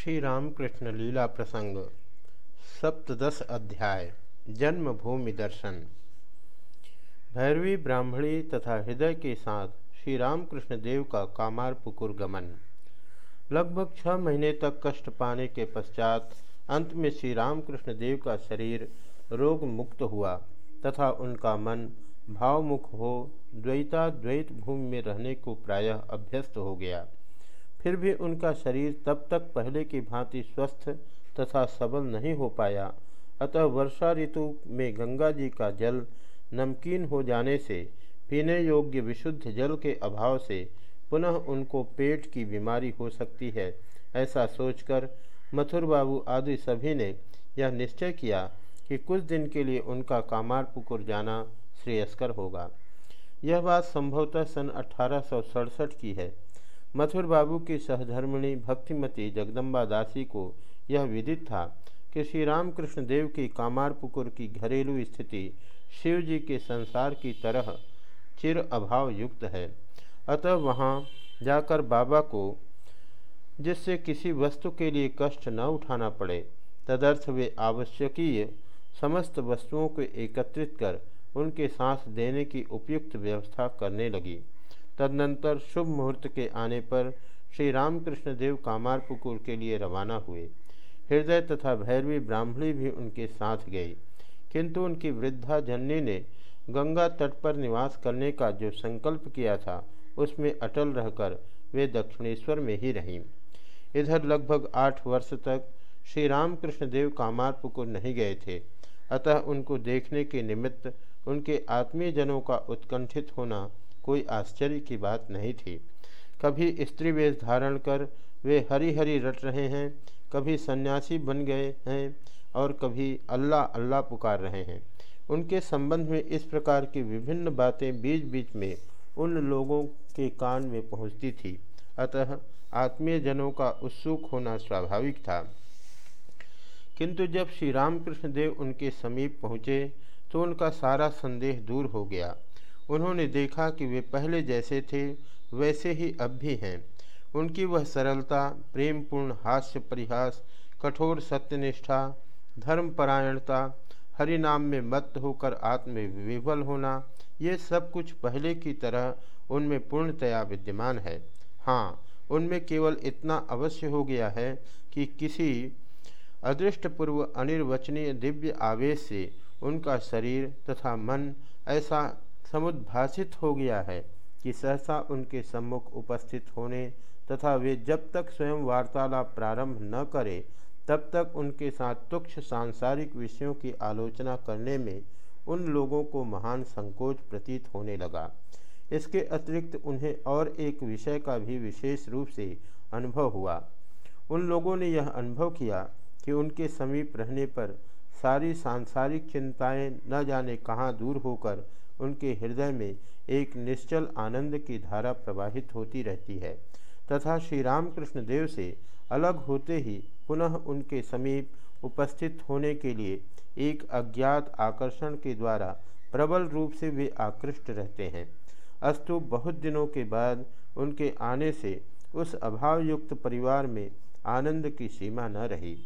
श्री रामकृष्ण लीला प्रसंग, सप्तदश अध्याय, जन्मभूमि दर्शन। भैरवी ब्राह्मणी तथा हृदय के साथ श्री रामकृष्ण देव का कामार पुकुर गमन। लगभग छः महीने तक कष्ट पाने के पश्चात अंत में श्री रामकृष्ण देव का शरीर रोग मुक्त हुआ तथा उनका मन भावमुख हो, द्वैताद्वैत भूमि में रहने को प्रायः अभ्यस्त हो गया। फिर भी उनका शरीर तब तक पहले की भांति स्वस्थ तथा सबल नहीं हो पाया। अतः वर्षा ऋतु में गंगा जी का जल नमकीन हो जाने से, पीने योग्य विशुद्ध जल के अभाव से पुनः उनको पेट की बीमारी हो सकती है, ऐसा सोचकर मथुर बाबू आदि सभी ने यह निश्चय किया कि कुछ दिन के लिए उनका कामार पुकुर जाना श्रेयस्कर होगा। यह बात संभवतः सन अठारह सौ सड़सठ की है। मथुर बाबू की सहधर्मिणी भक्तिमती जगदम्बा दासी को यह विदित था कि श्री रामकृष्ण देव की कामारपुकुर की घरेलू स्थिति शिव जी के संसार की तरह चिर अभाव युक्त है। अतः वहाँ जाकर बाबा को, जिससे किसी वस्तु के लिए कष्ट न उठाना पड़े, तदर्थ वे आवश्यकीय समस्त वस्तुओं को एकत्रित कर उनके सांस देने की उपयुक्त व्यवस्था करने लगी। तदनंतर शुभ मुहूर्त के आने पर श्री रामकृष्ण देव कामारपुकुर के लिए रवाना हुए। हृदय तथा भैरवी ब्राह्मणी भी उनके साथ गई किंतु उनकी वृद्धा जननी ने गंगा तट पर निवास करने का जो संकल्प किया था, उसमें अटल रहकर वे दक्षिणेश्वर में ही रहीं। इधर लगभग आठ वर्ष तक श्री रामकृष्ण देव कामारपुकुर नहीं गए थे। अतः उनको देखने के निमित्त उनके आत्मीयजनों का उत्कंठित होना कोई आश्चर्य की बात नहीं थी। कभी स्त्री वेश धारण कर वे हरी हरी रट रहे हैं, कभी सन्यासी बन गए हैं और कभी अल्लाह अल्लाह पुकार रहे हैं। उनके संबंध में इस प्रकार की विभिन्न बातें बीच बीच में उन लोगों के कान में पहुँचती थी। अतः आत्मीय जनों का उत्सुक होना स्वाभाविक था। किंतु जब श्री रामकृष्ण देव उनके समीप पहुँचे तो उनका सारा संदेह दूर हो गया। उन्होंने देखा कि वे पहले जैसे थे, वैसे ही अब भी हैं। उनकी वह सरलता, प्रेमपूर्ण हास्य परिहास, कठोर सत्यनिष्ठा, धर्मपरायणता, हरिनाम में मत होकर आत्म विवल होना, ये सब कुछ पहले की तरह उनमें पूर्णतया विद्यमान है। हाँ उनमें केवल इतना अवश्य हो गया है कि किसी अदृष्टपूर्व अनिर्वचनीय दिव्य आवेश से उनका शरीर तथा मन ऐसा समुद्भाषित हो गया है कि सहसा उनके सम्मुख उपस्थित होने तथा वे जब तक स्वयं वार्तालाप प्रारंभ न करें, तब तक उनके साथ तुक्ष सांसारिक विषयों की आलोचना करने में उन लोगों को महान संकोच प्रतीत होने लगा। इसके अतिरिक्त उन्हें और एक विषय का भी विशेष रूप से अनुभव हुआ। उन लोगों ने यह अनुभव किया कि उनके समीप रहने पर सारी सांसारिक चिंताएँ न जाने कहाँ दूर होकर उनके हृदय में एक निश्चल आनंद की धारा प्रवाहित होती रहती है, तथा श्री रामकृष्ण देव से अलग होते ही पुनः उनके समीप उपस्थित होने के लिए एक अज्ञात आकर्षण के द्वारा प्रबल रूप से वे आकृष्ट रहते हैं। अस्तु बहुत दिनों के बाद उनके आने से उस अभावयुक्त परिवार में आनंद की सीमा न रही।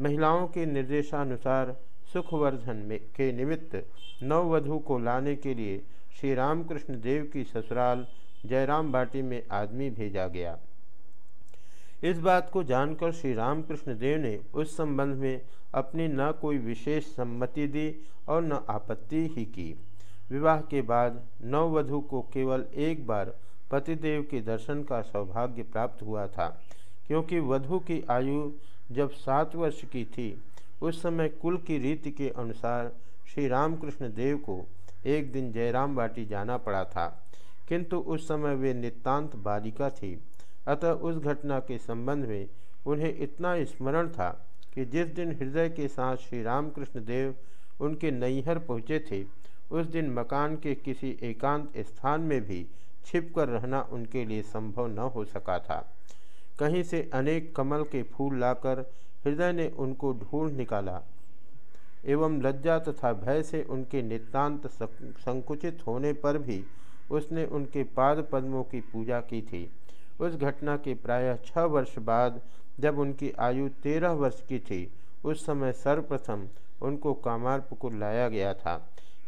महिलाओं के निर्देशानुसार सुखवर्धन में के निमित्त नववधु को लाने के लिए श्री रामकृष्ण देव की ससुराल जयराम बाटी में आदमी भेजा गया। इस बात को जानकर श्री रामकृष्ण देव ने उस संबंध में अपनी न कोई विशेष सम्मति दी और न आपत्ति ही की। विवाह के बाद नववधु को केवल एक बार पतिदेव के दर्शन का सौभाग्य प्राप्त हुआ था, क्योंकि वधु की आयु जब सात वर्ष की थी उस समय कुल की रीति के अनुसार श्री रामकृष्ण देव को एक दिन जयराम बाटी जाना पड़ा था, किंतु उस समय वे नितांत बालिका थी। अतः उस घटना के संबंध में उन्हें इतना स्मरण था कि जिस दिन हृदय के साथ श्री रामकृष्ण देव उनके नैहर पहुँचे थे, उस दिन मकान के किसी एकांत स्थान में भी छिप कर रहना उनके लिए संभव न हो सका था। कहीं से अनेक कमल के फूल लाकर हृदय ने उनको ढूंढ निकाला एवं लज्जा तथा भय से उनके नितांत संकुचित होने पर भी उसने उनके पाद पद्मों की पूजा की थी। उस घटना के प्रायः छः वर्ष बाद जब उनकी आयु तेरह वर्ष की थी, उस समय सर्वप्रथम उनको कामारपुकुर लाया गया था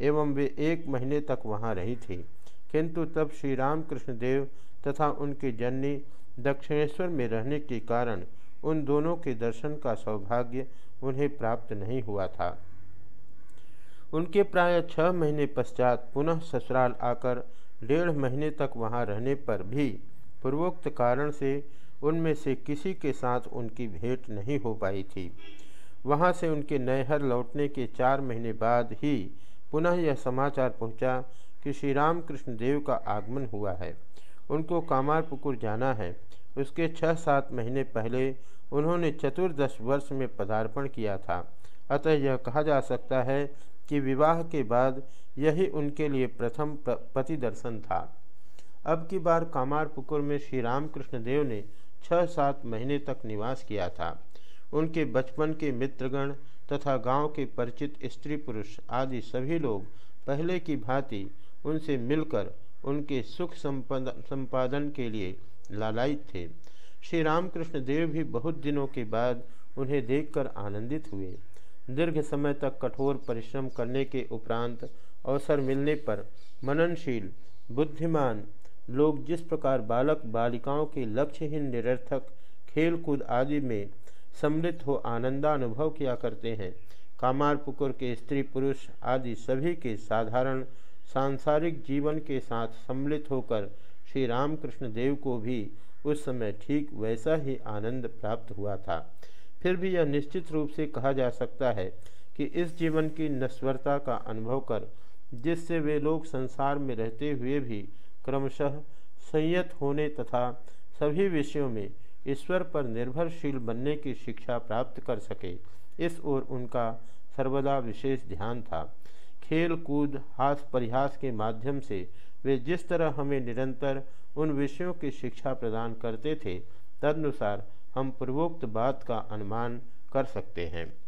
एवं वे एक महीने तक वहाँ रही थी। किंतु तब श्री रामकृष्ण देव तथा उनकी जननी दक्षिणेश्वर में रहने के कारण उन दोनों के दर्शन का सौभाग्य उन्हें प्राप्त नहीं हुआ था। उनके प्राय छः महीने पश्चात पुनः ससुराल आकर डेढ़ महीने तक वहाँ रहने पर भी पूर्वोक्त कारण से उनमें से किसी के साथ उनकी भेंट नहीं हो पाई थी। वहाँ से उनके नैहर लौटने के चार महीने बाद ही पुनः यह समाचार पहुँचा कि श्री रामकृष्ण देव का आगमन हुआ है। उनको कामारपुकुर जाना है। उसके छः सात महीने पहले उन्होंने चतुर्दश वर्ष में पदार्पण किया था। अतः यह कहा जा सकता है कि विवाह के बाद यही उनके लिए प्रथम पति दर्शन था। अब की बार कामारपुकुर में श्री रामकृष्ण देव ने छः सात महीने तक निवास किया था। उनके बचपन के मित्रगण तथा गाँव के परिचित स्त्री पुरुष आदि सभी लोग पहले की भांति उनसे मिलकर उनके सुख संपादन के लिए लालायित थे। श्री रामकृष्ण देव भी बहुत दिनों के बाद उन्हें देखकर आनंदित हुए। दीर्घ समय तक कठोर परिश्रम करने के उपरांत अवसर मिलने पर मननशील, बुद्धिमान लोग जिस प्रकार बालक बालिकाओं के लक्ष्यहीन निरर्थक खेल कूद आदि में सम्मिलित हो आनंदानुभव किया करते हैं कामार पुकुर के स्त्री पुरुष आदि सभी के साधारण, सांसारिक जीवन के साथ सम्मिलित होकर श्री रामकृष्ण देव को भी उस समय ठीक वैसा ही आनंद प्राप्त हुआ था। फिर भी यह निश्चित रूप से कहा जा सकता है कि इस जीवन की नश्वरता का अनुभव कर, जिससे वे लोग संसार में रहते हुए भी क्रमशः संयत होने तथा सभी विषयों में ईश्वर पर निर्भरशील बनने की शिक्षा प्राप्त कर सके, इस ओर उनका सर्वदा विशेष ध्यान था। खेल कूद हास परिहास के माध्यम से वे जिस तरह हमें निरंतर उन विषयों की शिक्षा प्रदान करते थे, तदनुसार हम पूर्वोक्त बात का अनुमान कर सकते हैं।